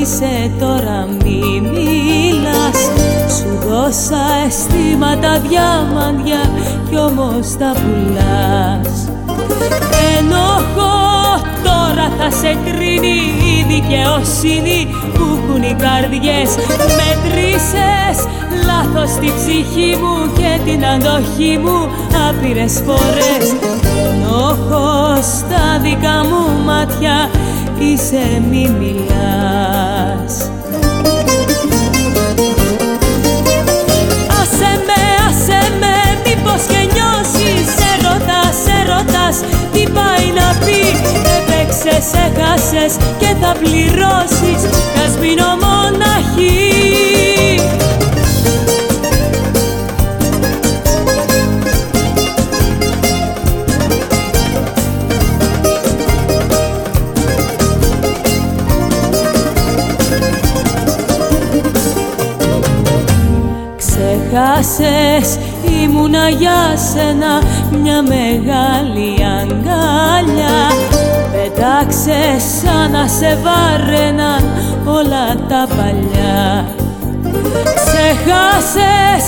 είσαι τώρα μη μιλάς. Σου δώσα αισθήματα διαμαντιά κι όμως τα πουλάς. Ενοχώ τώρα θα σε κρίνει η δικαιοσύνη που έχουν οι καρδιές. Μετρήσες λάθος τη ψυχή μου και την αντοχή μου άπειρες φορές. Ενοχώ στα δικά μου μάτια είσαι μη μιλάς. Άσε με, άσε με, μήπως και νιώσεις. Σε ρωτάς, σε ρωτάς, τι πάει να πει. Έπαιξες, έχασες και θα πληρώσεις. Κι ας μείνω μοναχή Ξεχάσες ήμουνα για σένα μια μεγάλη αγκάλια. Πετάξες σαν να σε βάρεναν όλα τα παλιά. Ξεχάσες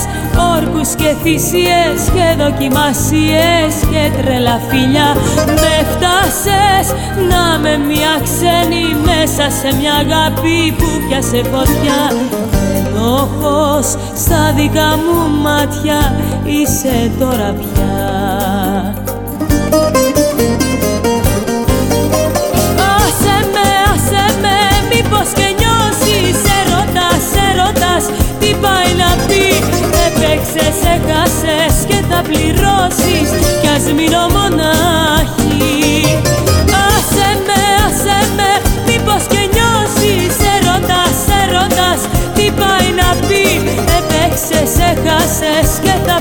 όρκους και θυσίες και δοκιμασίες και τρελά φιλιά. Με φτάσες να με μια ξένη μέσα σε μια αγάπη που πιάσε φωτιά Ενόχος στα δικά μου μάτια. Είσαι τώρα πια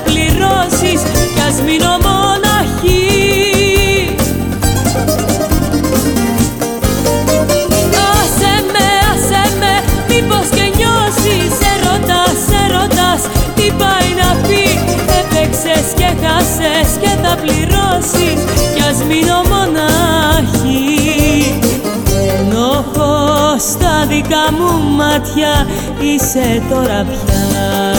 πληρώσεις Κι ας μείνω μοναχή Άσε με, άσε με, μήπως και νιώσεις. Σε ρωτάς, σε ρωτάς, τι πάει να πει. Έπαιξες και χάσες και θα πληρώσεις Κι ας μείνω μονάχη Ενόχω στα δικά μου μάτια είσαι τώρα πια